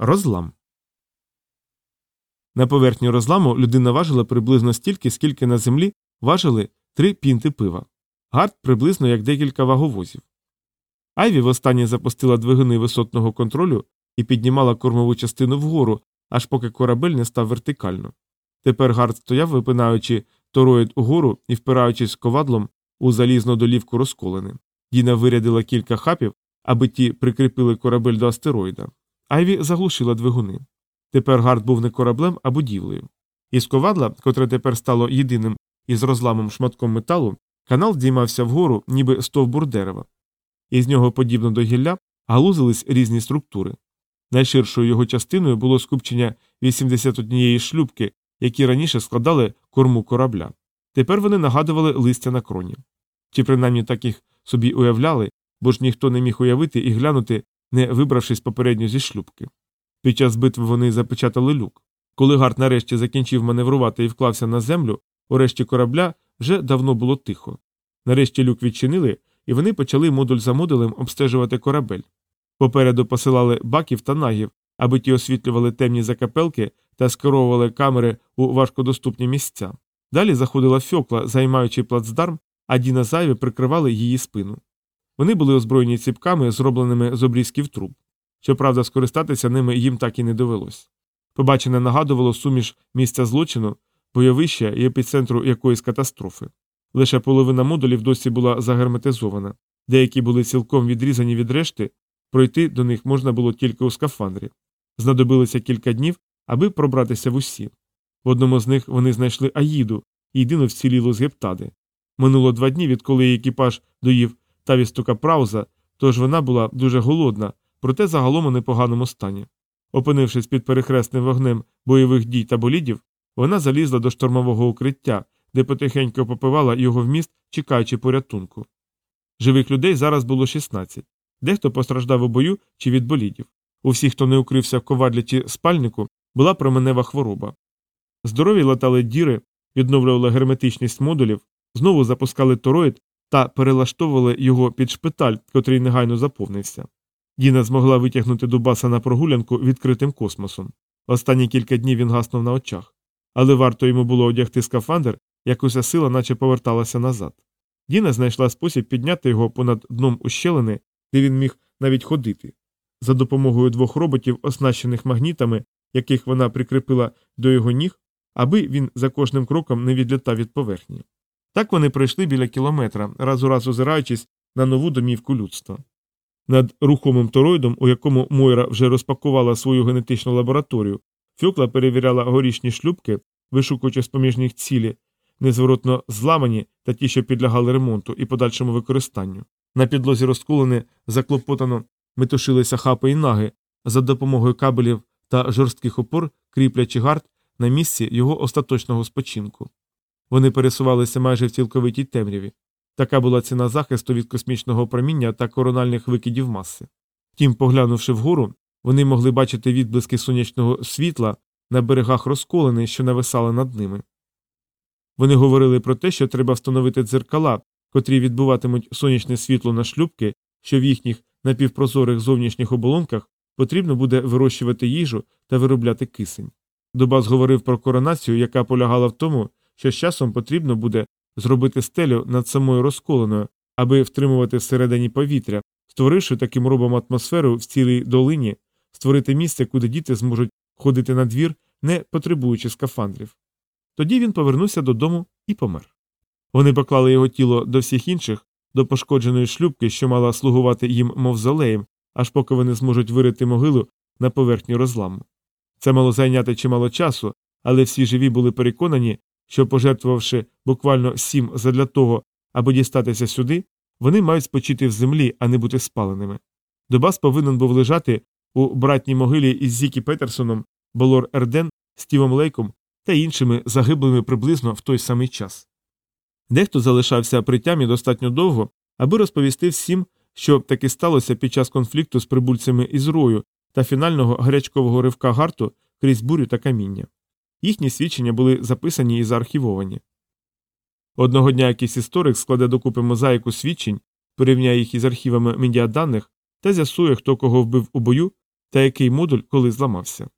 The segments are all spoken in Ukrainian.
Розлам. На поверхні розламу людина важила приблизно стільки, скільки на землі важили три пінти пива. Гард приблизно як декілька ваговозів. Айві востаннє запустила двигуни висотного контролю і піднімала кормову частину вгору, аж поки корабель не став вертикально. Тепер Гард стояв, випинаючи тороїд угору і впираючись ковадлом у залізну долівку розколини. Діна вирядила кілька хапів, аби ті прикріпили корабель до астероїда. Айві заглушила двигуни. Тепер Гард був не кораблем, а будівлею. Із ковадла, котре тепер стало єдиним із розламом шматком металу, канал здіймався вгору, ніби стовбур дерева. Із нього, подібно до гілля, галузились різні структури. Найширшою його частиною було скупчення 81 шлюбки, які раніше складали корму корабля. Тепер вони нагадували листя на кроні. Чи принаймні так їх собі уявляли, бо ж ніхто не міг уявити і глянути, не вибравшись попередньо зі шлюбки. Під час битви вони запечатали люк. Коли Гарт нарешті закінчив маневрувати і вклався на землю, у решті корабля вже давно було тихо. Нарешті люк відчинили, і вони почали модуль за модулем обстежувати корабель. Попереду посилали баків та нагів, аби ті освітлювали темні закапелки та скеровували камери у важкодоступні місця. Далі заходила фьокла, займаючи плацдарм, а Діна зайві прикривали її спину. Вони були озброєні ціпками, зробленими з обрізків труб. Щоправда, скористатися ними їм так і не довелось. Побачене нагадувало суміш місця злочину, бойовища і епіцентру якоїсь катастрофи. Лише половина модулів досі була загерметизована, деякі були цілком відрізані від решти, пройти до них можна було тільки у скафандрі. Знадобилося кілька днів, аби пробратися в усі. В одному з них вони знайшли Аїду, єдину вцілілу з гептади. Минуло два дні, відколи екіпаж доїв тавістука Прауза, тож вона була дуже голодна, проте загалом у непоганому стані. Опинившись під перехресним вогнем бойових дій та болідів, вона залізла до штормового укриття, де потихеньку попивала його вміст, чекаючи порятунку. Живих людей зараз було 16. Дехто постраждав у бою чи від болідів. У всіх, хто не укрився в ковадлі чи спальнику, була променева хвороба. Здорові латали діри, відновлювали герметичність модулів, знову запускали тороїд та перелаштовували його під шпиталь, котрий негайно заповнився. Діна змогла витягнути Дубаса на прогулянку відкритим космосом. Останні кілька днів він гаснув на очах. Але варто йому було одягти скафандр, як уся сила наче поверталася назад. Діна знайшла спосіб підняти його понад дном ущелини, де він міг навіть ходити. За допомогою двох роботів, оснащених магнітами, яких вона прикріпила до його ніг, аби він за кожним кроком не відлітав від поверхні. Так вони пройшли біля кілометра, раз у раз озираючись на нову домівку людства. Над рухомим тороїдом, у якому Мойра вже розпакувала свою генетичну лабораторію, Фьокла перевіряла горішні шлюбки, вишукуючи з поміж них цілі, незворотно зламані та ті, що підлягали ремонту і подальшому використанню. На підлозі розкулені заклопотано метушилися хапи і наги за допомогою кабелів та жорстких опор, кріплячи гард на місці його остаточного спочинку. Вони пересувалися майже в цілковитій темряві. Така була ціна захисту від космічного проміння та корональних викидів маси. Втім, поглянувши вгору, вони могли бачити відблиски сонячного світла на берегах розколини, що нависали над ними. Вони говорили про те, що треба встановити дзеркала, котрі відбуватимуть сонячне світло на шлюбки, що в їхніх напівпрозорих зовнішніх оболонках потрібно буде вирощувати їжу та виробляти кисень. Дубас говорив про коронацію, яка полягала в тому, що з часом потрібно буде зробити стелю над самою розколеною, аби втримувати всередині повітря, створивши таким робом атмосферу в цілій долині, створити місце, куди діти зможуть ходити на двір, не потребуючи скафандрів. Тоді він повернувся додому і помер. Вони поклали його тіло до всіх інших, до пошкодженої шлюбки, що мала слугувати їм мовзолеєм, аж поки вони зможуть вирити могилу на поверхні розламу. Це мало зайняти чимало часу, але всі живі були переконані, що, пожертвувавши буквально сім задля того, аби дістатися сюди, вони мають спочити в землі, а не бути спаленими. Добас повинен був лежати у братній могилі із Зікі Петерсоном, Болор Ерден, Стівом Лейком та іншими загиблими приблизно в той самий час. Дехто залишався при тямі достатньо довго, аби розповісти всім, що таки сталося під час конфлікту з прибульцями із рою та фінального гарячкового ривка гарту крізь бурю та каміння. Їхні свідчення були записані і заархівовані. Одного дня якийсь історик складе докупи мозаїку свідчень, порівняє їх із архівами медіаданих та з'ясує, хто кого вбив у бою, та який модуль коли зламався.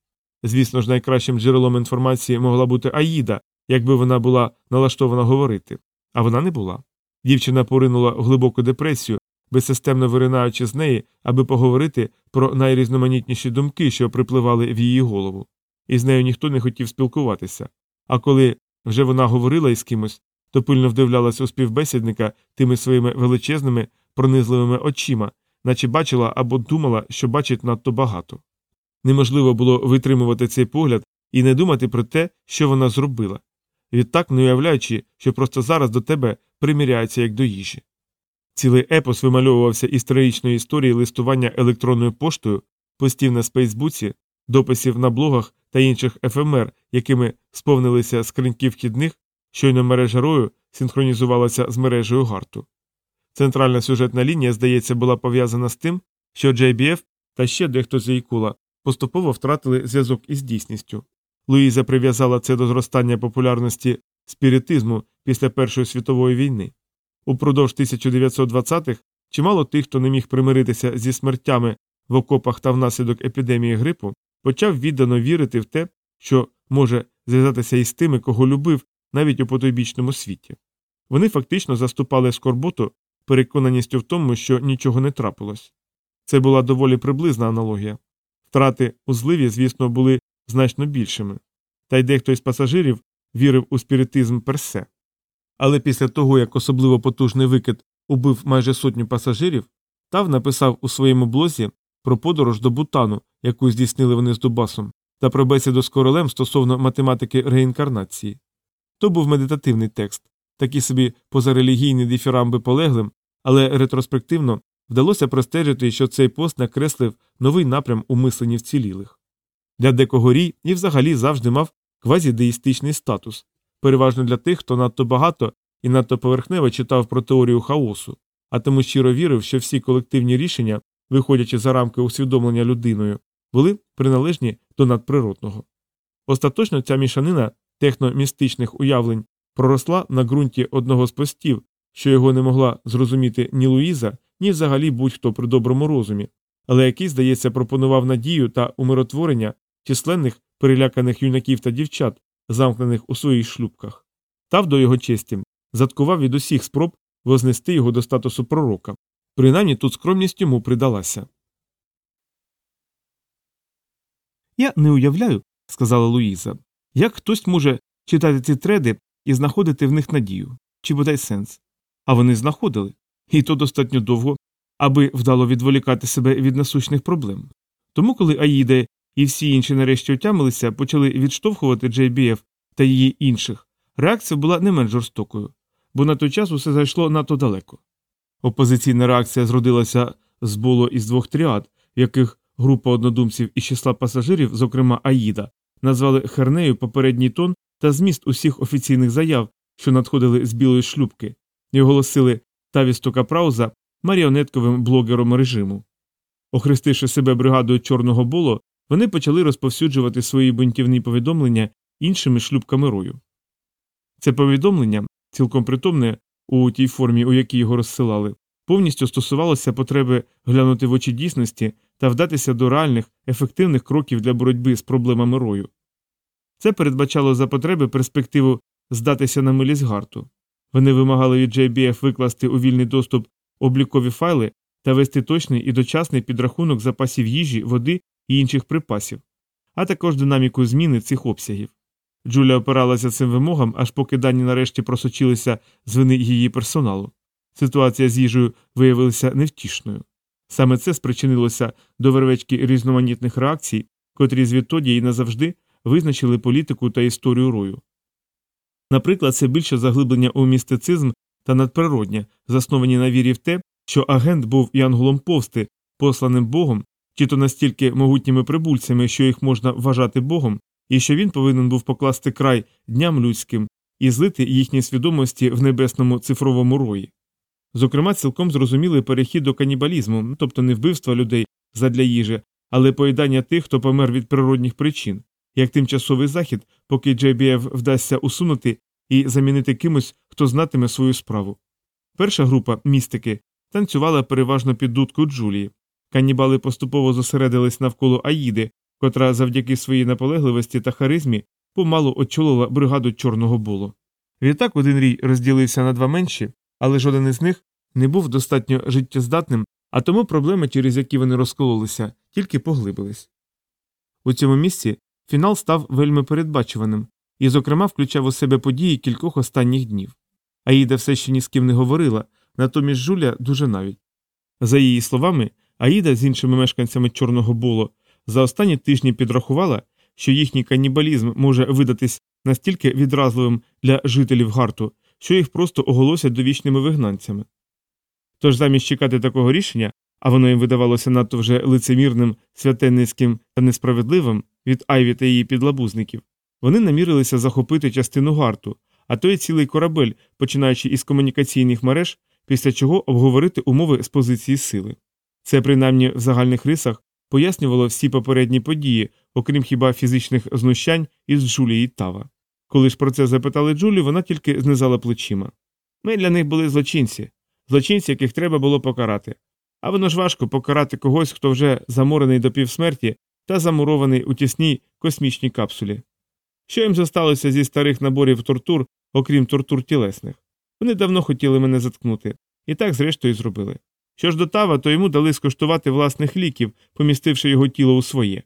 Звісно ж, найкращим джерелом інформації могла бути Аїда, якби вона була налаштована говорити, а вона не була. Дівчина поринула в глибоку депресію, безсистемно виринаючи з неї, аби поговорити про найрізноманітніші думки, що припливали в її голову. І з нею ніхто не хотів спілкуватися. А коли вже вона говорила із кимось, то пильно вдивлялась у співбесідника тими своїми величезними, пронизливими очима, наче бачила або думала, що бачить надто багато. Неможливо було витримувати цей погляд і не думати про те, що вона зробила, відтак не уявляючи, що просто зараз до тебе приміряється як до їжі. Цілий епос вимальовувався із трагічної історії листування електронною поштою, постів на Спейсбуці, дописів на блогах та інших ефемер, якими сповнилися скриньки вхідних, щойно мережа рою синхронізувалася з мережею гарту. Центральна сюжетна лінія, здається, була пов'язана з тим, що JBF та ще дехто з Ейкула поступово втратили зв'язок із дійсністю. Луїза прив'язала це до зростання популярності спіритизму після Першої світової війни. Упродовж 1920-х чимало тих, хто не міг примиритися зі смертями в окопах та внаслідок епідемії грипу, почав віддано вірити в те, що може зв'язатися із тими, кого любив навіть у потойбічному світі. Вони фактично заступали скорботу переконаністю в тому, що нічого не трапилось. Це була доволі приблизна аналогія. Втрати у зливі, звісно, були значно більшими, та й дехто із пасажирів вірив у спіритизм персе. Але після того, як особливо потужний викид убив майже сотню пасажирів, Тав написав у своєму блозі про подорож до Бутану, яку здійснили вони з Дубасом, та про бесіду з королем стосовно математики реінкарнації. То був медитативний текст, такі собі позарелігійні дифірамби полеглим, але ретроспективно вдалося простежити, що цей пост накреслив новий напрям у мисленні вцілілих. Для декого рій і взагалі завжди мав квазідеїстичний статус, переважно для тих, хто надто багато і надто поверхнево читав про теорію хаосу, а тому щиро вірив, що всі колективні рішення, виходячи за рамки усвідомлення людиною, були приналежні до надприродного. Остаточно ця мішанина техномістичних уявлень проросла на ґрунті одного з постів, що його не могла зрозуміти ні Луїза, ні взагалі будь-хто при доброму розумі, але який, здається, пропонував надію та умиротворення численних переляканих юнаків та дівчат, замкнених у своїх шлюбках. Тав до його честі заткував від усіх спроб вознести його до статусу пророка. Принаймні тут скромність йому придалася. Я не уявляю, сказала Луїза, як хтось може читати ці треди і знаходити в них надію, чи бодай сенс. А вони знаходили, і то достатньо довго, аби вдало відволікати себе від насущних проблем. Тому, коли Аїда і всі інші нарешті отямилися, почали відштовхувати JBF та її інших, реакція була не менш жорстокою, бо на той час усе зайшло надто далеко. Опозиційна реакція зродилася з болу із двох тріад, в яких група однодумців із числа пасажирів, зокрема Аїда, назвали хернею попередній тон та зміст усіх офіційних заяв, що надходили з білої шлюбки, і оголосили Тавісту Капрауза маріонетковим блогером режиму. Охрестивши себе бригадою Чорного Боло, вони почали розповсюджувати свої бунтівні повідомлення іншими шлюбками рою. Це повідомлення, цілком притомне у тій формі, у якій його розсилали, повністю стосувалося потреби глянути в очі дійсності та вдатися до реальних, ефективних кроків для боротьби з проблемами рою. Це передбачало за потреби перспективу здатися на милість гарту. Вони вимагали від JBF викласти у вільний доступ облікові файли та вести точний і дочасний підрахунок запасів їжі, води і інших припасів, а також динаміку зміни цих обсягів. Джуля опиралася цим вимогам, аж поки дані нарешті просочилися з вини її персоналу. Ситуація з їжею виявилася невтішною. Саме це спричинилося до вервечки різноманітних реакцій, котрі звідтоді і назавжди визначили політику та історію рою. Наприклад, це більше заглиблення у містицизм та надприроднє, засновані на вірі в те, що агент був янголом повсти, посланим Богом, чи то настільки могутніми прибульцями, що їх можна вважати Богом, і що він повинен був покласти край дням людським і злити їхні свідомості в небесному цифровому рої. Зокрема, цілком зрозумілий перехід до канібалізму, тобто не вбивства людей задля їжі, але поїдання тих, хто помер від природних причин, як тимчасовий захід, поки JBF вдасться усунути і замінити кимось, хто знатиме свою справу. Перша група містики танцювала переважно під дудку Джулії, канібали поступово зосередились навколо Аїди, котра завдяки своїй наполегливості та харизмі помалу очолила бригаду чорного болу. Відтак один рій розділився на два менші, але жоден із них не був достатньо життєздатним, а тому проблеми, через які вони розкололися, тільки поглибились. У цьому місці фінал став вельми передбачуваним і, зокрема, включав у себе події кількох останніх днів. Аїда все ще ні з ким не говорила, натомість Жуля дуже навіть. За її словами, Аїда з іншими мешканцями Чорного Болу за останні тижні підрахувала, що їхній канібалізм може видатись настільки відразливим для жителів гарту, що їх просто оголосять довічними вигнанцями. Тож замість чекати такого рішення, а воно їм видавалося надто вже лицемірним, святенницьким та несправедливим від Айві та її підлабузників, вони намірилися захопити частину гарту, а то й цілий корабель, починаючи із комунікаційних мереж, після чого обговорити умови з позиції сили. Це, принаймні, в загальних рисах пояснювало всі попередні події, окрім хіба фізичних знущань із Джулії Тава. Коли ж про це запитали Джулі, вона тільки знизала плечима. Ми для них були злочинці, злочинці, яких треба було покарати. А воно ж важко покарати когось, хто вже заморений до півсмерті та замурований у тісній космічній капсулі. Що їм зосталося зі старих наборів тортур, окрім тортур тілесних? Вони давно хотіли мене заткнути, і так, зрештою, зробили. Що ж до Тава, то йому дали скуштувати власних ліків, помістивши його тіло у своє.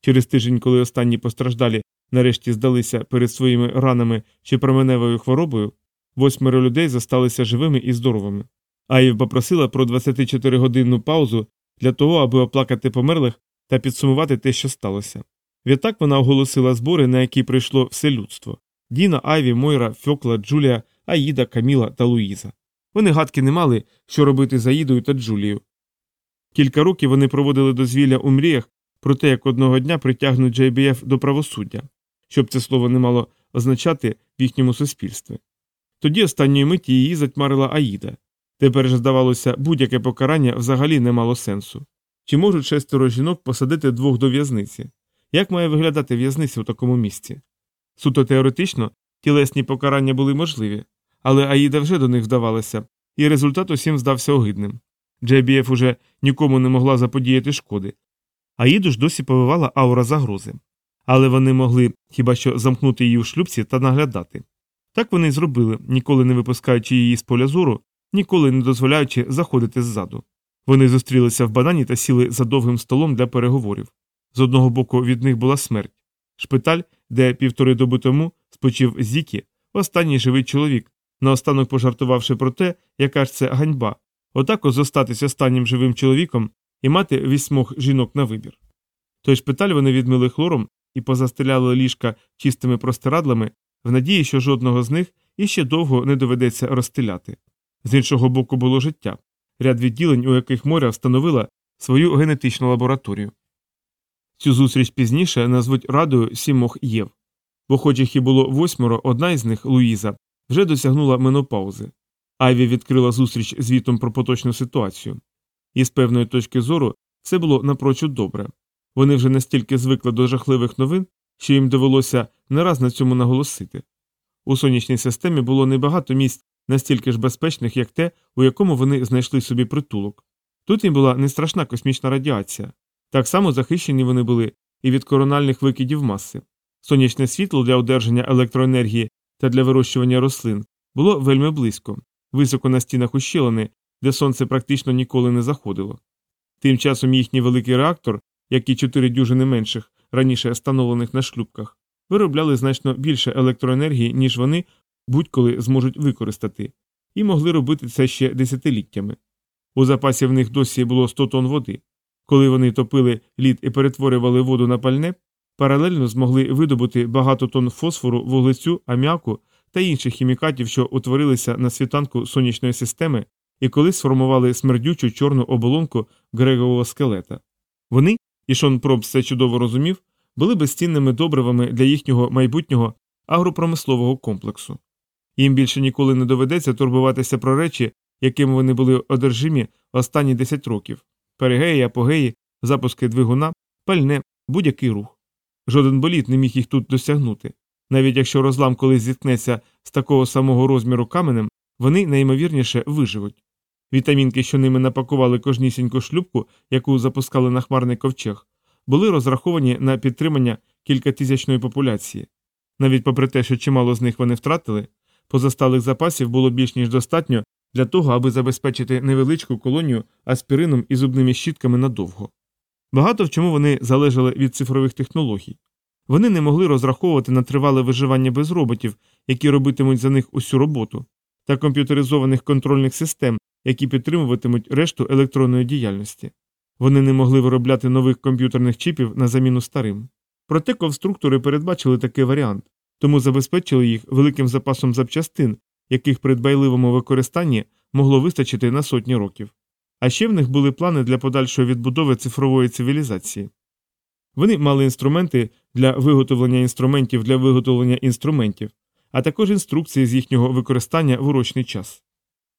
Через тиждень, коли останні постраждалі нарешті здалися перед своїми ранами чи променевою хворобою, восьмеро людей зосталися живими і здоровими. Аїв попросила про 24-годинну паузу для того, аби оплакати померлих та підсумувати те, що сталося. Відтак вона оголосила збори, на які прийшло все людство Діна, Айві, Мойра, Фьокла, Джулія, Аїда, Каміла та Луїза. Вони гадки не мали, що робити з Аїдою та Джулією. Кілька років вони проводили дозвілля у мріях про те, як одного дня притягнуть JBF до правосуддя, щоб це слово не мало означати в їхньому суспільстві. Тоді останньої миті її затьмарила Аїда. Тепер ж, здавалося, будь-яке покарання взагалі не мало сенсу. Чи можуть шестеро жінок посадити двох до в'язниці? Як має виглядати в'язниця у такому місці? Суто теоретично тілесні покарання були можливі, але Аїда вже до них вдавалася, і результат усім здався огидним. JBF уже нікому не могла заподіяти шкоди. Аїду ж досі повивала аура загрози. Але вони могли хіба що замкнути її у шлюбці та наглядати. Так вони й зробили, ніколи не випускаючи її з поля зору, ніколи не дозволяючи заходити ззаду. Вони зустрілися в банані та сіли за довгим столом для переговорів. З одного боку від них була смерть. Шпиталь, де півтори доби тому спочив Зікі, останній живий чоловік, наостанок пожартувавши про те, яка ж це ганьба, отак зостатись останнім живим чоловіком і мати вісьмох жінок на вибір. Той шпиталь вони відмили хлором і позастеляли ліжка чистими простирадлами в надії, що жодного з них іще довго не доведеться розстеляти. З іншого боку було життя, ряд відділень, у яких моря встановила свою генетичну лабораторію. Цю зустріч пізніше назвуть радою сімох Єв, бо, хоч їх і було восьмеро, одна із них, Луїза, вже досягнула менопаузи. Айві відкрила зустріч звітом про поточну ситуацію. І з певної точки зору все було напрочуд добре. Вони вже настільки звикли до жахливих новин, що їм довелося не раз на цьому наголосити. У сонячній системі було небагато місць настільки ж безпечних, як те, у якому вони знайшли собі притулок. Тут їм була не страшна космічна радіація. Так само захищені вони були і від корональних викидів маси. Сонячне світло для одержання електроенергії та для вирощування рослин було вельми близько, високо на стінах ущелини, де сонце практично ніколи не заходило. Тим часом їхній великий реактор, як і чотири дюжини менших, раніше встановлених на шлюбках, виробляли значно більше електроенергії, ніж вони будь-коли зможуть використати, і могли робити це ще десятиліттями. У запасі в них досі було 100 тонн води. Коли вони топили лід і перетворювали воду на пальне, паралельно змогли видобути багато тонн фосфору, вуглецю, аміаку та інших хімікатів, що утворилися на світанку сонячної системи і коли сформували смердючу чорну оболонку грегового скелета. Вони, і Шон Пробс це чудово розумів, були безцінними добривами для їхнього майбутнього агропромислового комплексу. Їм більше ніколи не доведеться турбуватися про речі, якими вони були одержимі останні 10 років перигеї, апогеї, запуски двигуна, пальне, будь-який рух. Жоден боліт не міг їх тут досягнути. Навіть якщо розлам колись зіткнеться з такого самого розміру каменем, вони найімовірніше виживуть. Вітамінки, що ними напакували кожнісіньку шлюбку, яку запускали на хмарний ковчег, були розраховані на підтримання кількатисячної популяції. Навіть попри те, що чимало з них вони втратили, позасталих запасів було більш ніж достатньо для того, аби забезпечити невеличку колонію аспірином і зубними щітками надовго. Багато в чому вони залежали від цифрових технологій. Вони не могли розраховувати на тривале виживання без роботів, які робитимуть за них усю роботу, та комп'ютеризованих контрольних систем, які підтримуватимуть решту електронної діяльності. Вони не могли виробляти нових комп'ютерних чіпів на заміну старим. Проте конструктори передбачили такий варіант, тому забезпечили їх великим запасом запчастин, яких при дбайливому використанні могло вистачити на сотні років. А ще в них були плани для подальшої відбудови цифрової цивілізації. Вони мали інструменти для виготовлення інструментів для виготовлення інструментів, а також інструкції з їхнього використання в урочний час.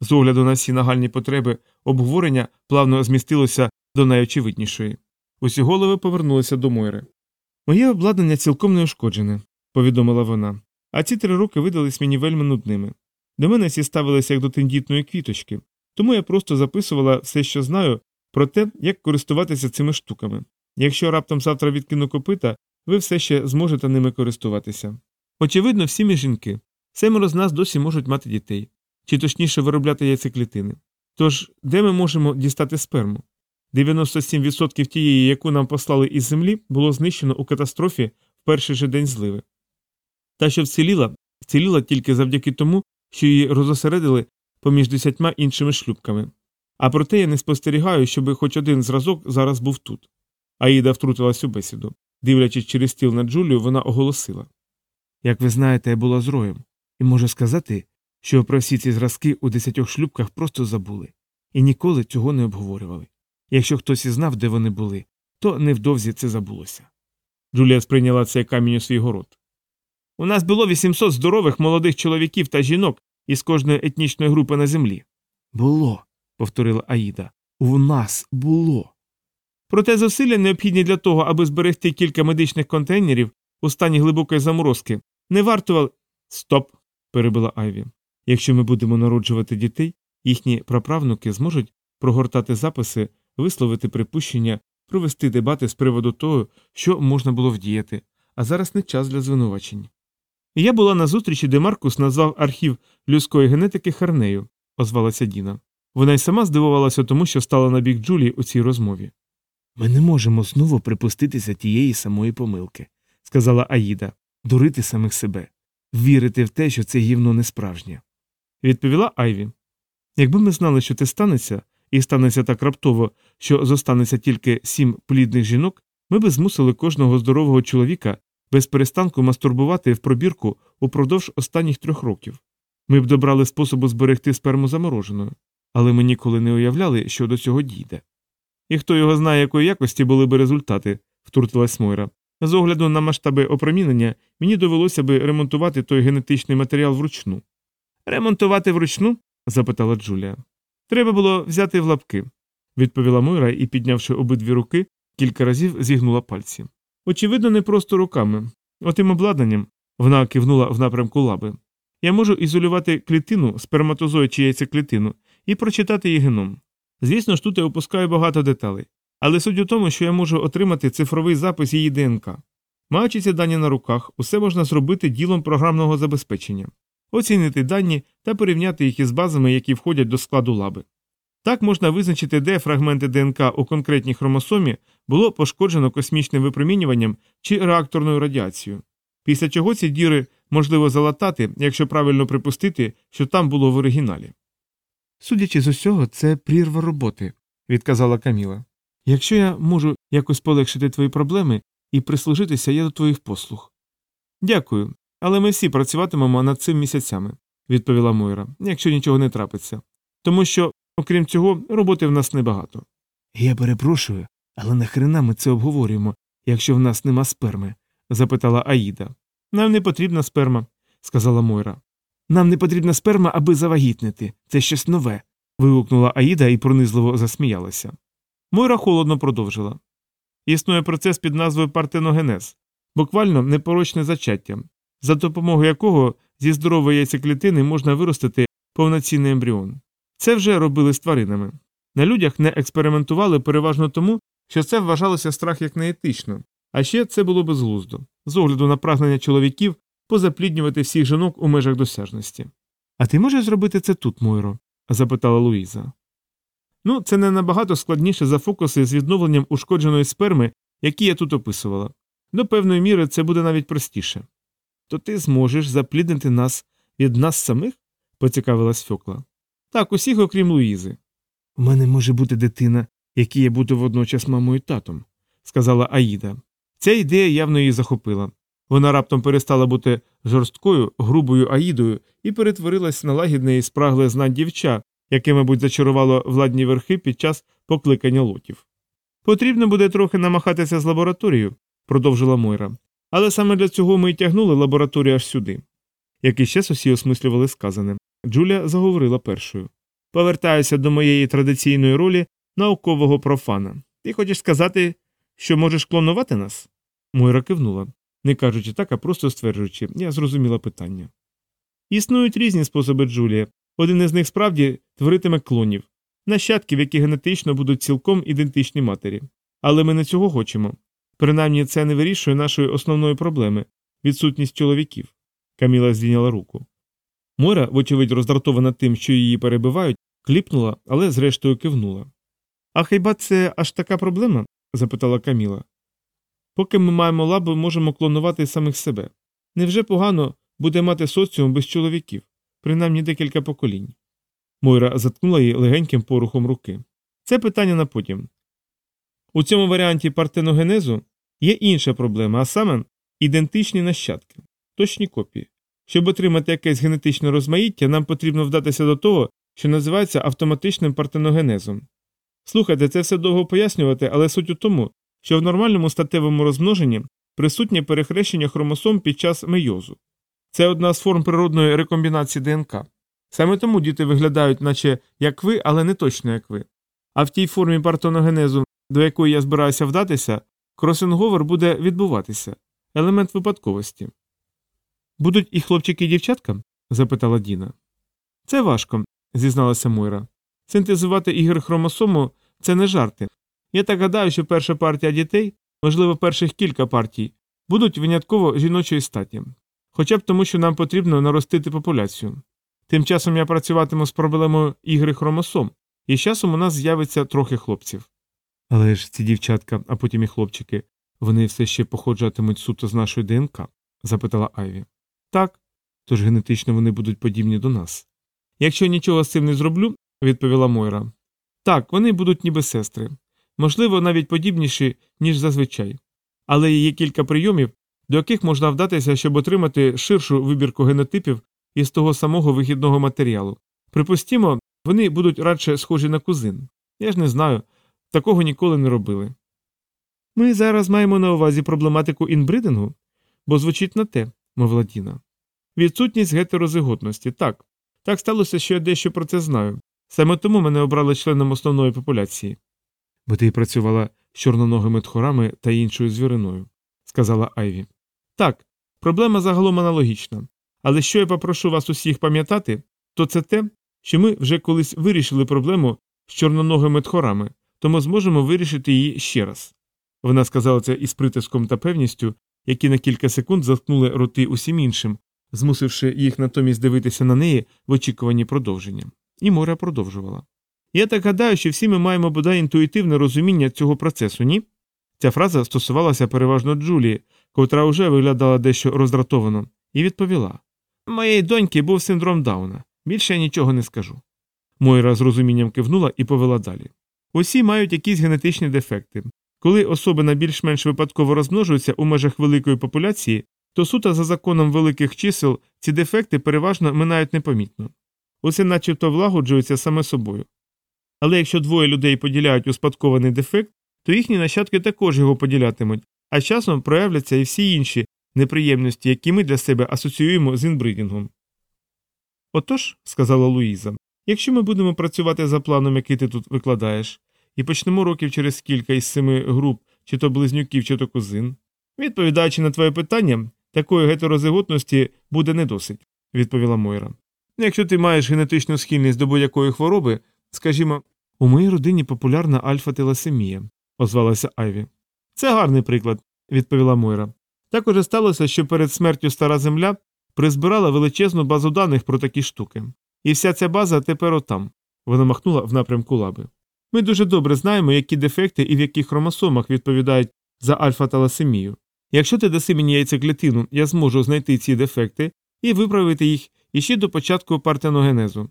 З огляду на всі нагальні потреби обговорення плавно змістилося до найочевиднішої. Усі голови повернулися до Мойри. Моє обладнання цілком не ушкоджене, повідомила вона, а ці три роки видались мені вельми нудними. До мене всі ставилися як до тендітної квіточки, тому я просто записувала все, що знаю, про те, як користуватися цими штуками. Якщо раптом завтра відкину копита, ви все ще зможете ними користуватися. Очевидно, всі ми жінки. Семеро з нас досі можуть мати дітей, чи точніше виробляти яйцеклітини. Тож, де ми можемо дістати сперму? 97% тієї, яку нам послали із землі, було знищено у катастрофі в перший же день зливи. Та, що вціліла, вціліла тільки завдяки тому, що її розосередили поміж десятьма іншими шлюбками. А проте я не спостерігаю, щоби хоч один зразок зараз був тут. Аїда втрутилась у бесіду. Дивлячись через стіл на Джулію, вона оголосила Як ви знаєте, я була з роєм, і можу сказати, що про всі ці зразки у десятьох шлюбках просто забули і ніколи цього не обговорювали. Якщо хтось і знав, де вони були, то невдовзі це забулося. Джулія сприйняла цей камінь у свій город. У нас було 800 здорових молодих чоловіків та жінок із кожної етнічної групи на землі. Було, повторила Аїда. У нас було. Проте зусилля необхідні для того, аби зберегти кілька медичних контейнерів у стані глибокої заморозки, не вартували. Стоп. перебила Айві. Якщо ми будемо народжувати дітей, їхні праправнуки зможуть прогортати записи, висловити припущення, провести дебати з приводу того, що можна було вдіяти, а зараз не час для звинувачень. Я була на зустрічі, де Маркус назвав архів людської генетики Харнею, озвалася Діна. Вона й сама здивувалася тому, що стала на бік Джулії у цій розмові. Ми не можемо знову припуститися тієї самої помилки, сказала Аїда, дурити самих себе, вірити в те, що це гівно не справжнє. Відповіла Айві. Якби ми знали, що це станеться, і станеться так раптово, що зостанеться тільки сім плідних жінок, ми би змусили кожного здорового чоловіка без перестанку мастурбувати в пробірку упродовж останніх трьох років. Ми б добрали способу зберегти сперму замороженою, але ми ніколи не уявляли, що до цього дійде. І хто його знає, якої якості були б результати, втрутилась Мойра. З огляду на масштаби опромінення мені довелося би ремонтувати той генетичний матеріал вручну. Ремонтувати вручну? запитала Джулія. Треба було взяти в лапки, відповіла Мойра і, піднявши обидві руки, кілька разів зігнула пальці. Очевидно, не просто руками. Отим обладнанням вона кивнула в напрямку лаби. Я можу ізолювати клітину, сперматозоїд чи яйцеклітину і прочитати її геном. Звісно ж, тут я опускаю багато деталей, але суть у тому, що я можу отримати цифровий запис її ДНК. Маючи ці дані на руках, усе можна зробити ділом програмного забезпечення, оцінити дані та порівняти їх із базами, які входять до складу лаби. Так можна визначити, де фрагменти ДНК у конкретній хромосомі було пошкоджено космічним випромінюванням чи реакторною радіацією, після чого ці діри можливо залатати, якщо правильно припустити, що там було в оригіналі. Судячи з усього, це прірва роботи, відказала Каміла. Якщо я можу якось полегшити твої проблеми і прислужитися, я до твоїх послуг. Дякую, але ми всі працюватимемо над цим місяцями, відповіла Мойра, якщо нічого не трапиться. Тому що, окрім цього, роботи в нас небагато. Я перепрошую, але нахрена ми це обговорюємо, якщо в нас нема сперми? запитала Аїда. Нам не потрібна сперма, сказала Мойра. Нам не потрібна сперма, аби завагітнити. Це щось нове. вигукнула Аїда і пронизливо засміялася. Мойра холодно продовжила. Існує процес під назвою партеногенез, буквально непорочне зачаття, за допомогою якого зі здорової яйцеклітини можна виростити повноцінний ембріон. Це вже робили з тваринами. На людях не експериментували переважно тому, що це вважалося страх як неетично, а ще це було безглуздо, з огляду на прагнення чоловіків позапліднювати всіх жінок у межах досяжності. А ти можеш зробити це тут, Мойро? запитала Луїза. Ну, це не набагато складніше за фокуси з відновленням ушкодженої сперми, які я тут описувала. До певної міри це буде навіть простіше. То ти зможеш запліднити нас від нас самих? поцікавилась Фьокла. Так, усіх, окрім Луїзи. У мене може бути дитина, якій я буду водночас мамою і татом, сказала Аїда. Ця ідея явно її захопила. Вона раптом перестала бути жорсткою, грубою Аїдою і перетворилась на лагідне і спрагле знань дівча, яке, мабуть, зачарувало владні верхи під час покликання лотів. Потрібно буде трохи намахатися з лабораторією, продовжила Мойра. Але саме для цього ми й тягнули лабораторію аж сюди. Якийсь час усі осмислювали сказане. Джуля заговорила першою. Повертаюся до моєї традиційної ролі наукового профана. Ти хочеш сказати, що можеш клонувати нас? Мойра кивнула, не кажучи так, а просто стверджуючи, я зрозуміла питання. Існують різні способи Джулія. Один із них справді творитиме клонів, нащадків, які генетично будуть цілком ідентичні матері. Але ми не цього хочемо. Принаймні це не вирішує нашої основної проблеми відсутність чоловіків. Каміла звільняла руку. Мора, вочевидь, роздратована тим, що її перебивають, кліпнула, але зрештою кивнула. А хіба це аж така проблема? запитала Каміла. Поки ми маємо лаби, можемо клонувати самих себе. Невже погано буде мати соціум без чоловіків, принаймні декілька поколінь? Мойра заткнула її легеньким порухом руки. Це питання на потім. У цьому варіанті партеногенезу є інша проблема, а саме ідентичні нащадки, точні копії. Щоб отримати якесь генетичне розмаїття, нам потрібно вдатися до того, що називається автоматичним партеногенезом. Слухайте, це все довго пояснювати, але суть у тому, що в нормальному статевому розмноженні присутнє перехрещення хромосом під час мейозу. Це одна з форм природної рекомбінації ДНК. Саме тому діти виглядають, наче як ви, але не точно як ви. А в тій формі партеногенезу, до якої я збираюся вдатися, кросинговер буде відбуватися елемент випадковості. Будуть і хлопчики і дівчатка? запитала Діна. Це важко, зізналася Мойра. Синтезувати ігор хромосому це не жарти. Я так гадаю, що перша партія дітей, можливо, перших кілька партій, будуть винятково жіночої статі, хоча б тому, що нам потрібно наростити популяцію. Тим часом я працюватиму з проблемою ігри хромосом, і з часом у нас з'явиться трохи хлопців. Але ж ці дівчатка, а потім і хлопчики, вони все ще походжатимуть суто з нашої ДНК? запитала Айві. Так, тож генетично вони будуть подібні до нас. Якщо нічого з цим не зроблю, відповіла Мойра. Так, вони будуть ніби сестри, можливо, навіть подібніші, ніж зазвичай. Але є кілька прийомів, до яких можна вдатися, щоб отримати ширшу вибірку генотипів із того самого вихідного матеріалу. Припустімо, вони будуть радше схожі на кузин. Я ж не знаю, такого ніколи не робили. Ми зараз маємо на увазі проблематику інбридингу, бо звучить на те, мовила Діна. Відсутність гетерозиготності, так. Так сталося, що я дещо про це знаю. Саме тому мене обрали членом основної популяції. Бо ти працювала з чорноногими тхорами та іншою звіриною, сказала Айві. Так, проблема загалом аналогічна. Але що я попрошу вас усіх пам'ятати, то це те, що ми вже колись вирішили проблему з чорноногими тхорами, тому зможемо вирішити її ще раз. Вона сказала це із притиском та певністю, які на кілька секунд заткнули роти усім іншим, змусивши їх натомість дивитися на неї в очікуванні продовження. І Мора продовжувала. Я так гадаю, що всі ми маємо бодай інтуїтивне розуміння цього процесу, ні? Ця фраза стосувалася переважно Джулії, котра вже виглядала дещо роздратовано, і відповіла Моєї доньки був синдром Дауна. Більше я нічого не скажу. Мойра з розумінням кивнула і повела далі. Усі мають якісь генетичні дефекти. Коли особина більш-менш випадково розмножується у межах великої популяції, то суто за законом великих чисел ці дефекти переважно минають непомітно. Усе начебто влагоджується саме собою. Але якщо двоє людей поділяють успадкований дефект, то їхні нащадки також його поділятимуть, а з часом проявляться і всі інші неприємності, які ми для себе асоціюємо з інбридінгом. Отож, сказала Луїза, якщо ми будемо працювати за планом, який ти тут викладаєш, і почнемо років через кілька із семи груп, чи то близнюків, чи то кузин. Відповідаючи на твоє питання, такої гетерозиготності буде не досить, відповіла Мойра. Якщо ти маєш генетичну схильність до будь-якої хвороби, скажімо, у моїй родині популярна альфа-телесемія, озвалася Айві. Це гарний приклад, відповіла Мойра. Так уже сталося, що перед смертю стара земля призбирала величезну базу даних про такі штуки. І вся ця база тепер отам. Вона махнула в напрямку лаби. Ми дуже добре знаємо, які дефекти і в яких хромосомах відповідають за альфа-таласемію. Якщо ти даси мені яйцеклітину, я зможу знайти ці дефекти і виправити їх іще до початку партеногенезу.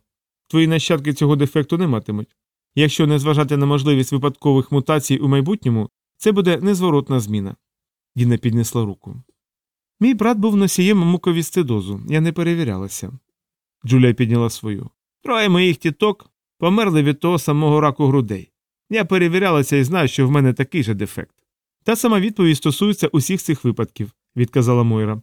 Твої нащадки цього дефекту не матимуть. Якщо не зважати на можливість випадкових мутацій у майбутньому, це буде незворотна зміна. Діна піднесла руку. Мій брат був носієм муковісцидозу, я не перевірялася. Джулія підняла свою. Троє моїх тіток померли від того самого раку грудей. Я перевірялася і знаю, що в мене такий же дефект. Та сама відповідь стосується усіх цих випадків, відказала Мойра.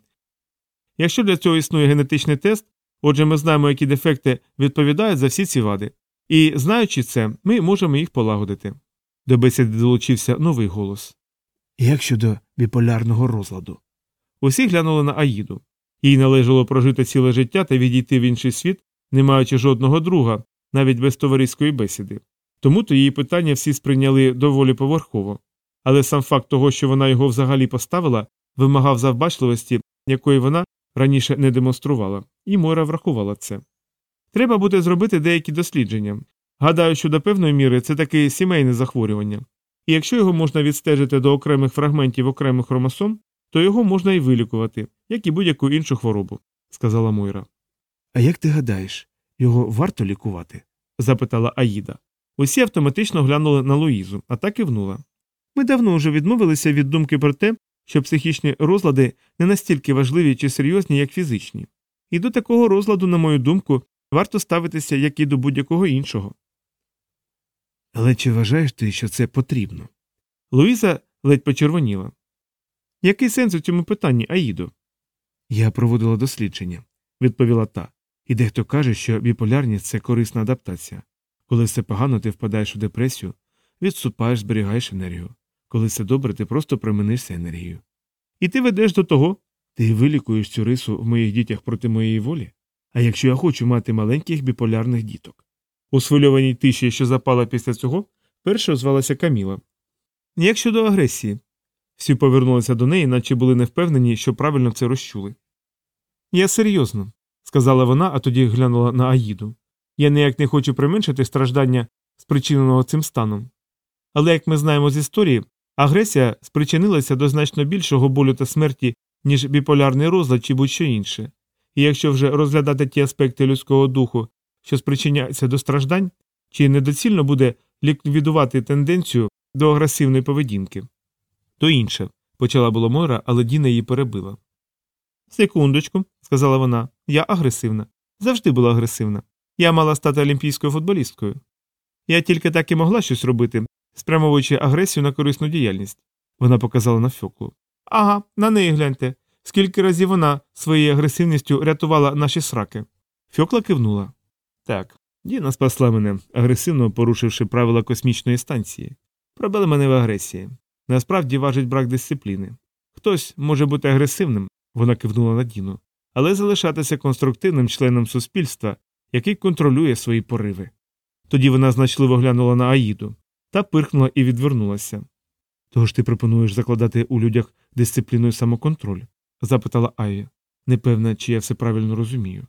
Якщо для цього існує генетичний тест, отже, ми знаємо, які дефекти відповідають за всі ці вади. І, знаючи це, ми можемо їх полагодити. До бесіди долучився новий голос. Як щодо біполярного розладу? Усі глянули на Аїду. Їй належало прожити ціле життя та відійти в інший світ, не маючи жодного друга, навіть без товариської бесіди. Тому то її питання всі сприйняли доволі поверхово. Але сам факт того, що вона його взагалі поставила, вимагав завбачливості, якої вона раніше не демонструвала, і Мойра врахувала це. Треба буде зробити деякі дослідження. Гадаю, що до певної міри це таке сімейне захворювання. І якщо його можна відстежити до окремих фрагментів окремих хромосом, то його можна і вилікувати, як і будь-яку іншу хворобу, сказала Мойра. А як ти гадаєш, його варто лікувати? запитала Аїда. Усі автоматично глянули на Луїзу, а та кивнула. Ми давно вже відмовилися від думки про те, що психічні розлади не настільки важливі чи серйозні, як фізичні. І до такого розладу, на мою думку, варто ставитися, як і до будь-якого іншого. Але чи вважаєш ти, що це потрібно? Луїза ледь почервоніла. Який сенс у цьому питанні, Аїдо? Я проводила дослідження, відповіла та. І дехто каже, що біполярність це корисна адаптація. Коли все погано, ти впадаєш у депресію, відступаєш, зберігаєш енергію. Коли все добре, ти просто променишся енергією. І ти ведеш до того. Ти вилікуєш цю рису в моїх дітях проти моєї волі? А якщо я хочу мати маленьких біполярних діток? У схвильованій тиші, що запала після цього, перше озвалася Каміла. Як щодо агресії? Всі повернулися до неї, наче були невпевнені, що правильно це розчули. Я серйозно, сказала вона, а тоді глянула на Аїду. Я ніяк не хочу применшити страждання, спричиненого цим станом. Але, як ми знаємо з історії, агресія спричинилася до значно більшого болю та смерті, ніж біполярний розлад чи будь-що інше. І якщо вже розглядати ті аспекти людського духу, що спричиняються до страждань, чи недоцільно буде ліквідувати тенденцію до агресивної поведінки. То інше, почала було Мойра, але Діна її перебила. Секундочку, сказала вона, я агресивна. Завжди була агресивна. Я мала стати олімпійською футболісткою. Я тільки так і могла щось робити, спрямовуючи агресію на корисну діяльність. Вона показала на фьоклу. Ага, на неї гляньте. Скільки разів вона своєю агресивністю рятувала наші сраки. Фьокла кивнула. Так, Діна спасла мене, агресивно порушивши правила космічної станції. Проблема не в агресії. Насправді важить брак дисципліни. Хтось може бути агресивним, вона кивнула на Діну, але залишатися конструктивним членом суспільства, який контролює свої пориви. Тоді вона значливо глянула на Аїду та пирхнула і відвернулася. Тож ти пропонуєш закладати у людях дисципліну і самоконтроль? запитала Айя. Непевна, чи я все правильно розумію.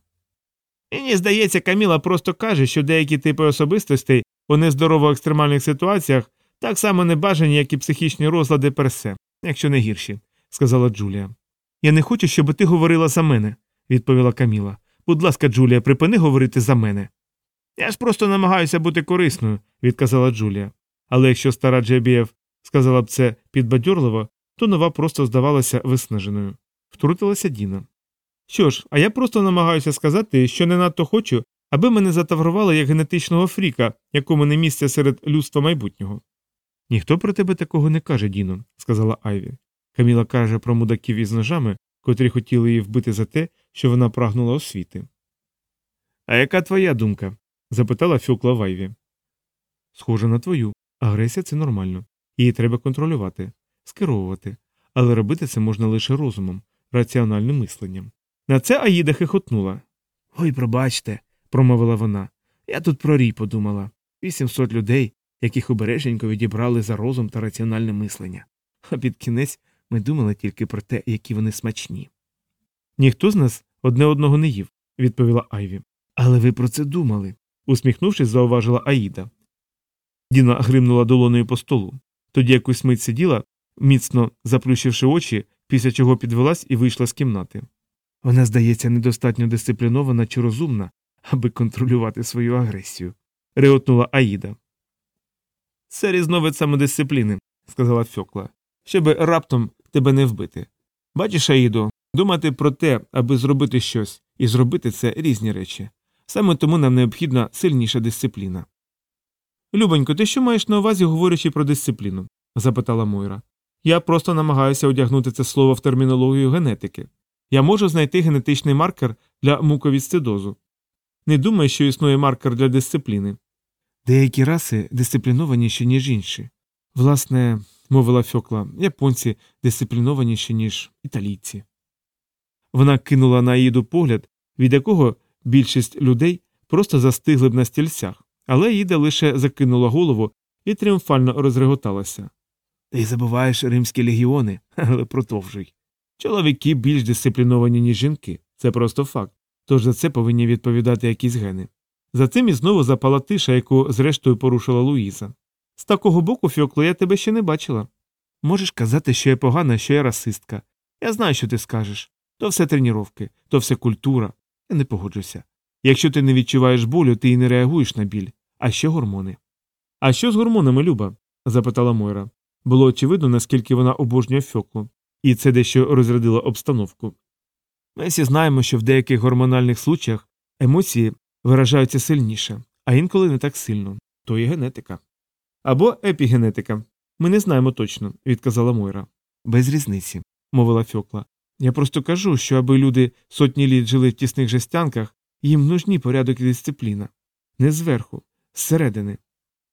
Мені здається, Каміла просто каже, що деякі типи особистостей у нездорово екстремальних ситуаціях так само небажані, як і психічні розлади персе, якщо не гірші, сказала Джулія. Я не хочу, щоб ти говорила за мене, відповіла Каміла. Будь ласка, Джулія, припини говорити за мене. Я ж просто намагаюся бути корисною, відказала Джулія. Але якщо стара Джебієв сказала б це підбадьорливо, то нова просто здавалася виснаженою. Втрутилася Діна. Що ж, а я просто намагаюся сказати, що не надто хочу, аби мене затаврували як генетичного фріка, якому не місце серед людства майбутнього. Ніхто про тебе такого не каже, Діно, сказала Айві. Каміла каже про мудаків із ножами, котрі хотіли її вбити за те, що вона прагнула освіти. А яка твоя думка? запитала Фьокла в Айві. Схоже на твою. Агресія це нормально. Її треба контролювати, скеровувати, але робити це можна лише розумом, раціональним мисленням. На це Аїда хихотнула. Ой, пробачте, промовила вона. Я тут про рій подумала. 800 людей, яких обереженько відібрали за розум та раціональне мислення. А під кінець ми думали тільки про те, які вони смачні. Ніхто з нас одне одного не їв, відповіла Айві. Але ви про це думали, усміхнувшись, зауважила Аїда. Діна гримнула долоною по столу. Тоді якусь мить сиділа, міцно заплющивши очі, після чого підвелась і вийшла з кімнати. Вона, здається, недостатньо дисциплінована чи розумна, аби контролювати свою агресію, реотнула Аїда. Це різновид самодисципліни, сказала Фьокла, щоби раптом тебе не вбити. Бачиш, Аїдо, думати про те, аби зробити щось, і зробити це різні речі. Саме тому нам необхідна сильніша дисципліна. Любонько, ти що маєш на увазі, говорячи про дисципліну? запитала Мойра. Я просто намагаюся одягнути це слово в термінологію генетики. Я можу знайти генетичний маркер для муковісцидозу. Не думай, що існує маркер для дисципліни. Деякі раси дисциплінованіші, ніж інші. Власне, мовила Фьокла, японці дисциплінованіші, ніж італійці. Вона кинула на Аїду погляд, від якого більшість людей просто застигли б на стільцях, але Аїда лише закинула голову і тріумфально розреготалася. Ти забуваєш римські легіони, але продовжуй. Чоловіки більш дисципліновані, ніж жінки, це просто факт, тож за це повинні відповідати якісь гени. За цим і знову запала тиша, яку зрештою порушила Луїза. З такого боку, Фьокло, я тебе ще не бачила. Можеш казати, що я погана, що я расистка. Я знаю, що ти скажеш. То все тренування, то все культура. Я не погоджуся. Якщо ти не відчуваєш болю, ти і не реагуєш на біль. А ще гормони. А що з гормонами, Люба? запитала Мойра. Було очевидно, наскільки вона обожнює Фьоклу, і це дещо розрядило обстановку. Ми всі знаємо, що в деяких гормональних случаях емоції виражаються сильніше, а інколи не так сильно то є генетика. Або епігенетика. Ми не знаємо точно, відказала Мойра. Без різниці, мовила Фьокла. Я просто кажу, що аби люди сотні літ жили в тісних жестянках, їм нужні порядок і дисципліна. Не зверху, зсередини.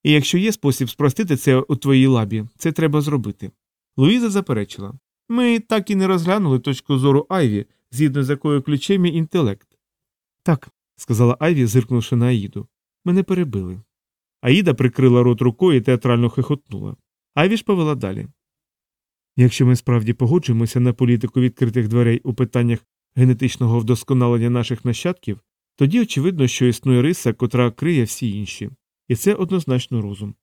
І якщо є спосіб спростити це у твоїй лабі, це треба зробити. Луїза заперечила ми так і не розглянули точку зору Айві, згідно з якою ключем є інтелект. Так, сказала Айві, зиркнувши на Аїду. Мене перебили. Аїда прикрила рот рукою і театрально хихотнула. Айві ж повела далі. Якщо ми справді погоджуємося на політику відкритих дверей у питаннях генетичного вдосконалення наших нащадків, тоді очевидно, що існує риса, котра криє всі інші, і це однозначно розум.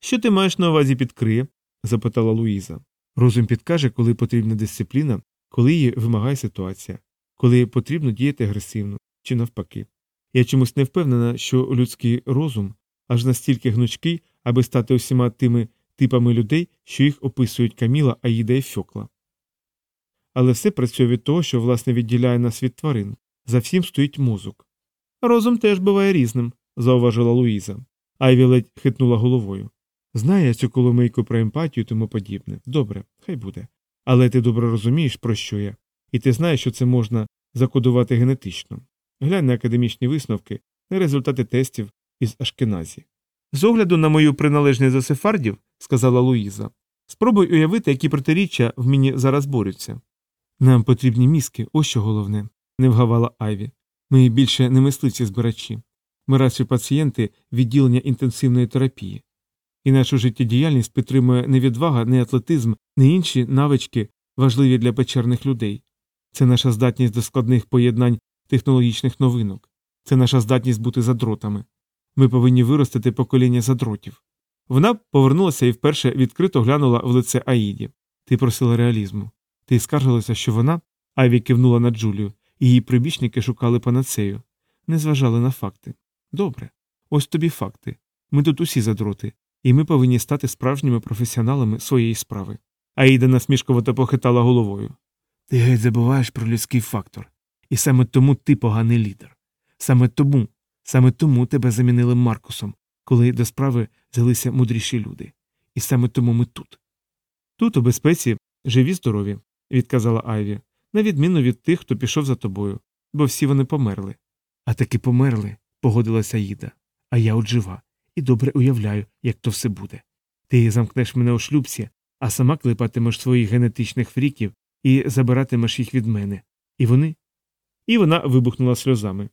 Що ти маєш на увазі підкриє? запитала Луїза. Розум підкаже, коли потрібна дисципліна, коли її вимагає ситуація, коли потрібно діяти агресивно чи навпаки. Я чомусь не впевнена, що людський розум аж настільки гнучкий, аби стати усіма тими типами людей, що їх описують Каміла, Аїда і Фьокла. Але все працює від того, що власне відділяє нас від тварин. За всім стоїть мозок. Розум теж буває різним, зауважила Луїза. Айві хитнула головою. Знаю я цю коломийку про емпатію тому подібне. Добре, хай буде. Але ти добре розумієш, про що я, і ти знаєш, що це можна закодувати генетично. Глянь на академічні висновки, на результати тестів із Ашкеназі. З огляду на мою приналежність до сефардів, сказала Луїза, спробуй уявити, які протиріччя в мені зараз борються. Нам потрібні мізки, ось що головне, не вгавала Айві. Ми більше не мисливці збирачі. Ми радші пацієнти відділення інтенсивної терапії. І нашу життєдіяльність підтримує не відвага, не атлетизм, не інші навички, важливі для печерних людей. Це наша здатність до складних поєднань технологічних новинок, це наша здатність бути задротами. Ми повинні виростити покоління задротів. Вона повернулася і вперше відкрито глянула в лице Аїді. Ти просила реалізму. Ти скаржилася, що вона, Айві кивнула на Джулію, її прибічники шукали панацею, не зважали на факти. Добре, ось тобі факти. Ми тут усі задроти, і ми повинні стати справжніми професіоналами своєї справи. Аїда насмішковато похитала головою. Ти геть забуваєш про людський фактор. І саме тому ти поганий лідер. Саме тому, саме тому тебе замінили Маркусом, коли до справи взялися мудріші люди. І саме тому ми тут. Тут, у безпеці, живі здорові, відказала Айві, на відміну від тих, хто пішов за тобою, бо всі вони померли. А таки померли, погодилася Їда. А я от жива, і добре уявляю, як то все буде. Ти замкнеш мене у шлюбці, а сама клепатимеш своїх генетичних фріків і забиратимеш їх від мене. І вони. І вона вибухнула сльозами.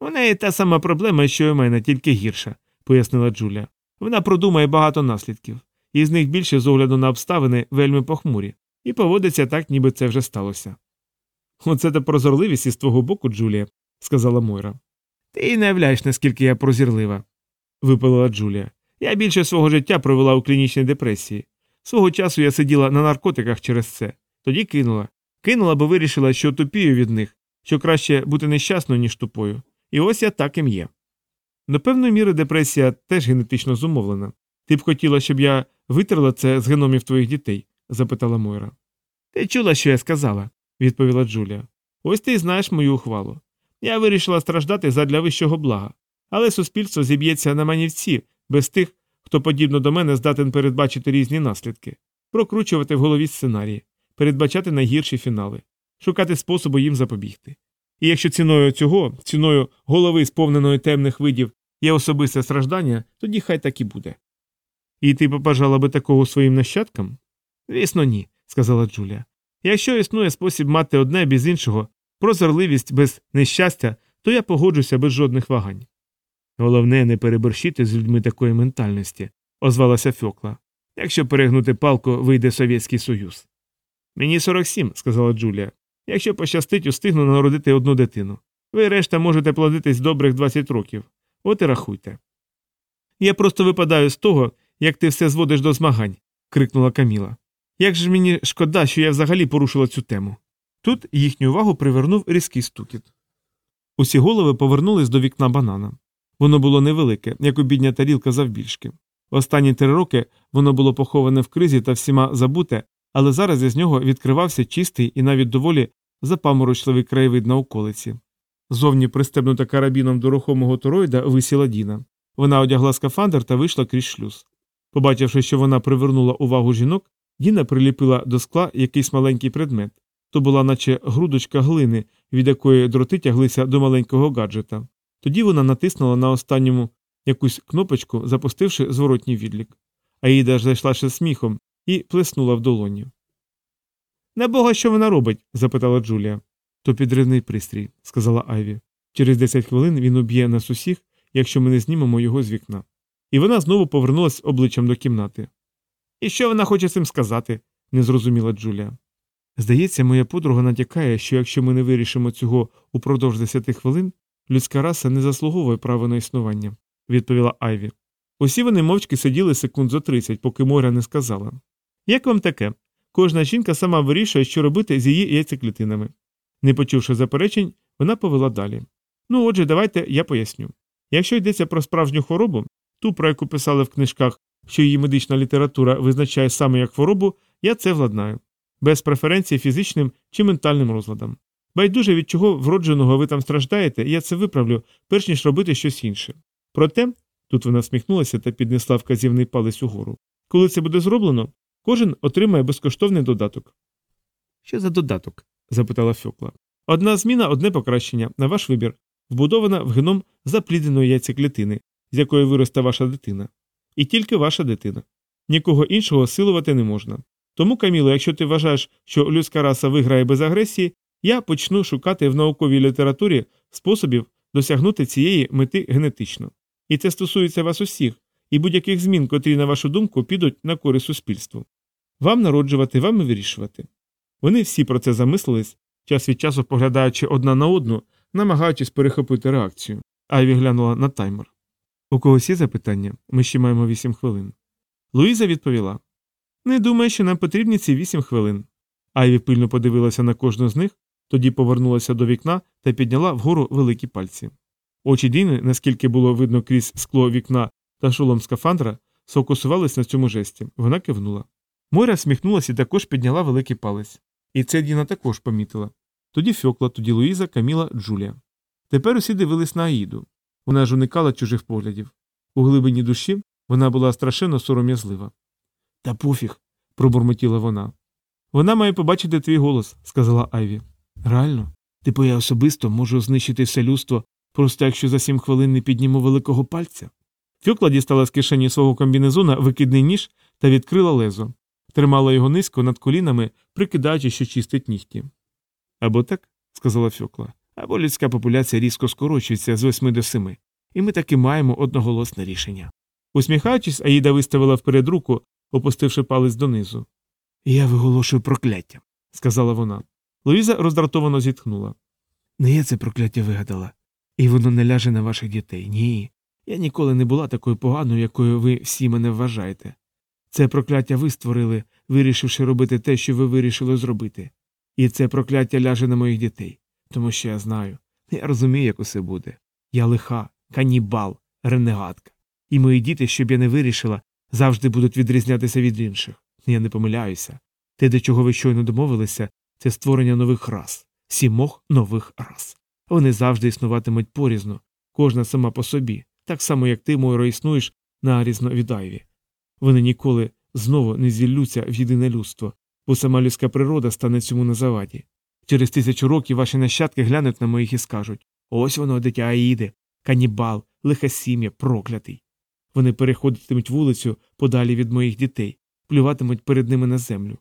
У неї та сама проблема, що й у мене, тільки гірша, пояснила Джулія. Вона продумає багато наслідків, і з них більше з огляду на обставини вельми похмурі, і поводиться так, ніби це вже сталося. Оце та прозорливість із твого боку, Джулія, сказала Мойра. Ти не являєш, наскільки я прозірлива, випалила Джулія. Я більше свого життя провела у клінічній депресії. Свого часу я сиділа на наркотиках через це, тоді кинула. Кинула, бо вирішила, що тупію від них, що краще бути нещасною, ніж тупою. І ось я таким є. До певної міри депресія теж генетично зумовлена. Ти б хотіла, щоб я витерла це з геномів твоїх дітей? запитала Мойра. Ти чула, що я сказала, відповіла Джулія. Ось ти знаєш мою ухвалу. Я вирішила страждати задля вищого блага, але суспільство зіб'ється на манівці без тих, хто подібно до мене здатен передбачити різні наслідки, прокручувати в голові сценарії, передбачати найгірші фінали, шукати способу їм запобігти. І якщо ціною цього, ціною голови, сповненої темних видів, є особисте страждання, тоді хай так і буде. І ти побажала би такого своїм нащадкам? Звісно, ні, сказала Джулія. Якщо існує спосіб мати одне без іншого, прозорливість без нещастя, то я погоджуся без жодних вагань. Головне, не переборщити з людьми такої ментальності, озвалася Фьокла. Якщо перегнути палку, вийде Совєтський Союз. Мені 47, сказала Джулія. Якщо пощастить, устигну народити одну дитину. Ви решта можете плодитись добрих 20 років. От і рахуйте. Я просто випадаю з того, як ти все зводиш до змагань, крикнула Каміла. Як же мені шкода, що я взагалі порушила цю тему. Тут їхню увагу привернув різкий стукіт. Усі голови повернулись до вікна банана. Воно було невелике, як обідня тарілка завбільшки. Останні три роки воно було поховане в кризі та всіма забуте, але зараз із нього відкривався чистий і навіть доволі запаморочливий краєвид на околиці. Зовні пристебнута карабіном до рухомого тороїда висіла Діна. Вона одягла скафандр та вийшла крізь шлюз. Побачивши, що вона привернула увагу жінок, Діна приліпила до скла якийсь маленький предмет. То була наче грудочка глини, від якої дроти тяглися до маленького гаджета. Тоді вона натиснула на останньому якусь кнопочку, запустивши зворотній відлік. Аїда ж зайшла ще сміхом і плеснула в долоні. На бога, що вона робить? запитала Джулія. То підривний пристрій, сказала Айві. Через 10 хвилин він уб'є нас усіх, якщо ми не знімемо його з вікна. І вона знову повернулась обличчям до кімнати. І що вона хоче цим сказати? не зрозуміла Джулія. Здається, моя подруга натякає, що якщо ми не вирішимо цього упродовж 10 хвилин, людська раса не заслуговує права на існування, відповіла Айві. Усі вони мовчки сиділи секунд зо 30, поки Моря не сказала. Як вам таке? Кожна жінка сама вирішує, що робити з її яйцеклітинами. Не почувши заперечень, вона повела далі. Ну, отже, давайте я поясню. Якщо йдеться про справжню хворобу, ту, про яку писали в книжках, що її медична література визначає саме як хворобу, я це владнаю, без преференції фізичним чи ментальним розладам. Байдуже від чого вродженого ви там страждаєте, я це виправлю, перш ніж робити щось інше. Проте, тут вона всміхнулася та піднесла вказівний палець угору. Коли це буде зроблено, кожен отримає безкоштовний додаток. Що за додаток? запитала Фьокла. Одна зміна, одне покращення, на ваш вибір, вбудована в геном заплідненої яйцеклітини, з якої виросте ваша дитина. І тільки ваша дитина. Нікого іншого силувати не можна. Тому, Каміло, якщо ти вважаєш, що людська раса виграє без агресії, я почну шукати в науковій літературі способів досягнути цієї мети генетично. І це стосується вас усіх, і будь-яких змін, котрі, на вашу думку, підуть на користь суспільству. Вам народжувати, вам і вирішувати. Вони всі про це замислились, час від часу поглядаючи одна на одну, намагаючись перехопити реакцію. Айві глянула на таймер. У когось є запитання? Ми ще маємо вісім хвилин. Луїза відповіла Не думаю, що нам потрібні ці вісім хвилин. Айві пильно подивилася на кожну з них, тоді повернулася до вікна та підняла вгору великі пальці. Очі Діни, наскільки було видно крізь скло вікна та шолом скафандра, сфокусувались на цьому жесті. Вона кивнула. Мойра всміхнулася і також підняла великий палець. І це Діна також помітила. Тоді Фьокла, тоді Луїза, Каміла, Джулія. Тепер усі дивились на Аїду. Вона ж уникала чужих поглядів. У глибині душі вона була страшенно сором'язлива. Та пофіг, пробурмотіла вона. Вона має побачити твій голос, сказала Айві. Реально, типу я особисто можу знищити все людство, просто якщо за сім хвилин не підніму великого пальця. Фьокла дістала з кишені свого комбінезона викидний ніж та відкрила лезо, тримала його низько над колінами, прикидаючи, що чистить нігті. Або так, сказала Фьокла, або людська популяція різко скорочується з 8 до 7, і ми таки маємо одноголосне рішення. Усміхаючись, Аїда виставила вперед руку, опустивши палець донизу. Я виголошую прокляття, сказала вона. Луїза роздратовано зітхнула. Не я це прокляття вигадала, і воно не ляже на ваших дітей. Ні. Я ніколи не була такою поганою, якою ви всі мене вважаєте. Це прокляття ви створили, вирішивши робити те, що ви вирішили зробити. І це прокляття ляже на моїх дітей, тому що я знаю, я розумію, як усе буде. Я лиха, канібал, ренегатка. І мої діти, щоб я не вирішила, завжди будуть відрізнятися від інших. Я не помиляюся. Те, до чого ви щойно домовилися, це створення нових рас, сімох нових рас. Вони завжди існуватимуть порізно, кожна сама по собі, так само, як ти, Мойро, існуєш нарізно від Айві. Вони ніколи знову не зіллються в єдине людство, бо сама людська природа стане цьому на заваді. Через тисячу років ваші нащадки глянуть на моїх і скажуть ось воно, дитя Аїди, канібал, лиха сім'я, проклятий. Вони переходитимуть вулицю подалі від моїх дітей, плюватимуть перед ними на землю.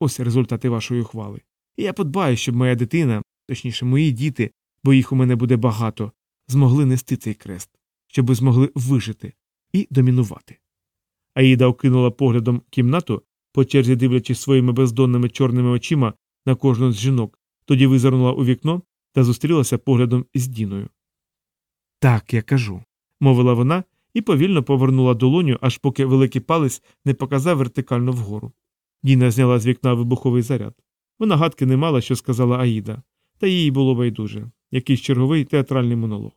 Ось результати вашої ухвали. І я подбаю, щоб моя дитина, точніше, мої діти, бо їх у мене буде багато, змогли нести цей крест, щоби змогли вижити і домінувати. Аїда окинула поглядом кімнату, по черзі дивлячись своїми бездонними чорними очима на кожну з жінок, тоді визирнула у вікно та зустрілася поглядом із Діною. Так, я кажу, мовила вона і повільно повернула долоню, аж поки великий палець не показав вертикально вгору. Діна зняла з вікна вибуховий заряд. Вона гадки не мала, що сказала Аїда, та їй було байдуже якийсь черговий театральний монолог.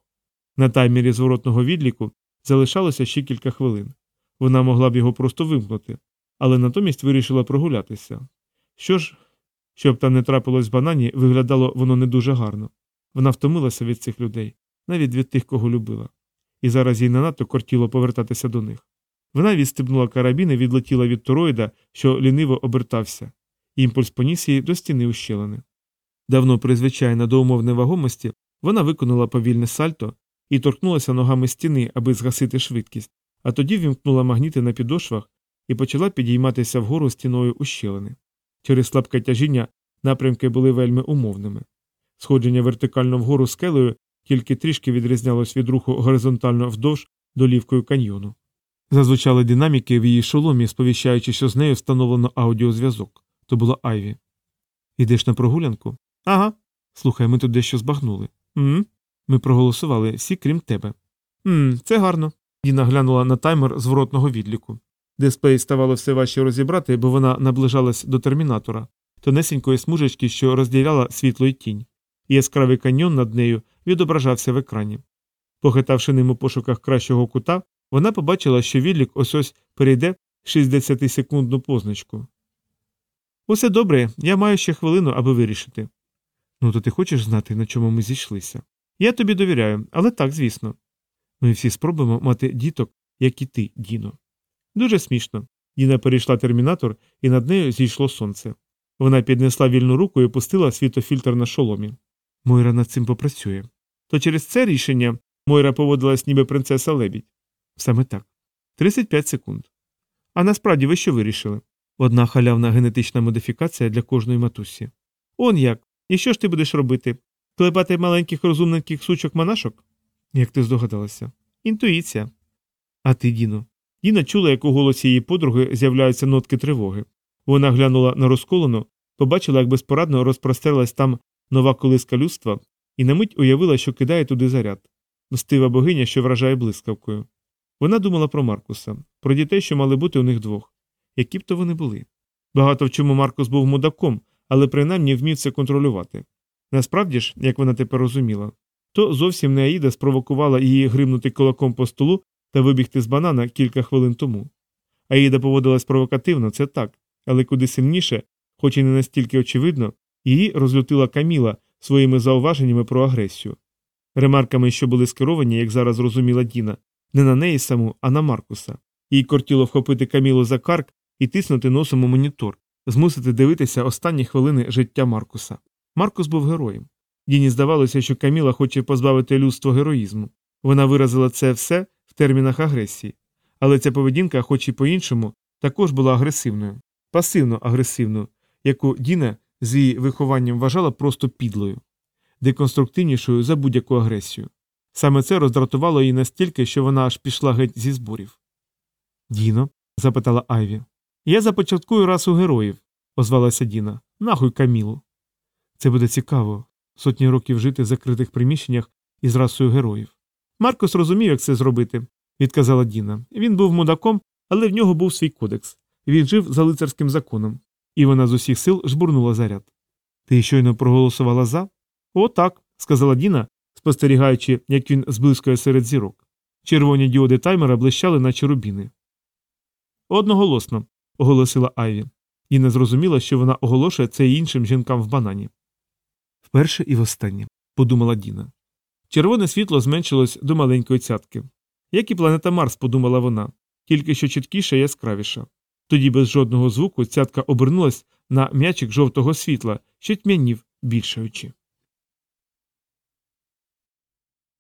На таймері зворотного відліку залишалося ще кілька хвилин. Вона могла б його просто вимкнути, але натомість вирішила прогулятися. Що ж, щоб там не трапилось в банані, виглядало воно не дуже гарно. Вона втомилася від цих людей, навіть від тих, кого любила. І зараз їй не надто кортіло повертатися до них. Вона відстебнула карабін і відлетіла від тороїда, що ліниво обертався. Імпульс поніс її до стіни ущелини. Давно призвичайна до умов невагомості, вона виконала повільне сальто і торкнулася ногами стіни, аби згасити швидкість, а тоді вімкнула магніти на підошвах і почала підійматися вгору стіною ущелини. Через слабке тяжіння напрямки були вельми умовними. Сходження вертикально вгору скелею тільки трішки відрізнялось від руху горизонтально вдовж долівкою каньйону. Зазвучали динаміки в її шоломі, сповіщаючи, що з нею встановлено аудіозв'язок. То була Айві. Ідеш на прогулянку? Ага. Слухай, ми тут дещо збагнули. «М? Ми проголосували всі, крім тебе. «М, Це гарно. Діна глянула на таймер зворотного відліку. Дисплей ставало все важче розібрати, бо вона наближалась до термінатора, тонесенької смужечки, що розділяла світло й тінь. І яскравий каньйон над нею відображався в екрані. Похитавши ним у пошуках кращого кута, вона побачила, що відлік ось ось перейде 60-секундну позначку. Усе добре, я маю ще хвилину, аби вирішити. Ну, то ти хочеш знати, на чому ми зійшлися? Я тобі довіряю, але так, звісно. Ми всі спробуємо мати діток, як і ти, Діно. Дуже смішно. Діна перейшла термінатор, і над нею зійшло сонце. Вона піднесла вільну руку і пустила світофільтр на шоломі. Мойра над цим попрацює. То через це рішення Мойра поводилась ніби принцеса лебідь. Саме так. 35 секунд. А насправді ви що вирішили? Одна халявна генетична модифікація для кожної матусі. Он як. І що ж ти будеш робити? Клепати маленьких розумненьких сучок монашок? Як ти здогадалася? Інтуїція. А ти, Діно? Діна чула, як у голосі її подруги з'являються нотки тривоги. Вона глянула на розколену, побачила, як безпорадно розпростерлась там нова колиска людства, і на мить уявила, що кидає туди заряд. Мстива богиня, що вражає блискавкою. Вона думала про Маркуса, про дітей, що мали бути у них двох. Які б то вони були. Багато в чому Маркус був мудаком, але принаймні вмів це контролювати. Насправді ж, як вона тепер розуміла, то зовсім не Аїда спровокувала її гримнути кулаком по столу та вибігти з банана кілька хвилин тому. Аїда поводилась провокативно, це так, але куди сильніше, хоч і не настільки очевидно, її розлютила Каміла своїми зауваженнями про агресію. Ремарками, що були скеровані, як зараз зрозуміла Діна, не на неї саму, а на Маркуса. Їй кортіло вхопити Камілу за карк і тиснути носом у монітор, змусити дивитися останні хвилини життя Маркуса. Маркус був героєм. Діні здавалося, що Каміла хоче позбавити людство героїзму. Вона виразила це все в термінах агресії. Але ця поведінка, хоч і по-іншому, також була агресивною, пасивно агресивною, яку Діна з її вихованням вважала просто підлою. деконструктивнішою за будь-яку агресію. Саме це роздратувало її настільки, що вона аж пішла геть зі зборів. Діно? запитала Айві. Я започаткую расу героїв, озвалася Діна. Нахуй камілу. Це буде цікаво сотні років жити в закритих приміщеннях із расою героїв. Маркос розумів, як це зробити, відказала Діна. Він був мудаком, але в нього був свій кодекс. Він жив за лицарським законом, і вона з усіх сил жбурнула заряд. Ти щойно проголосувала за? О, так, сказала Діна, спостерігаючи, як він зблискує серед зірок. Червоні діоди таймера блищали, наче рубіни. Одноголосно, оголосила Айві. Діна зрозуміла, що вона оголошує це іншим жінкам в банані. Вперше і востаннє, подумала Діна. Червоне світло зменшилось до маленької цятки. Як і планета Марс, подумала вона, тільки що чіткіша і яскравіша. Тоді без жодного звуку цятка обернулась на м'ячик жовтого світла, що тьмянів, більшаючи.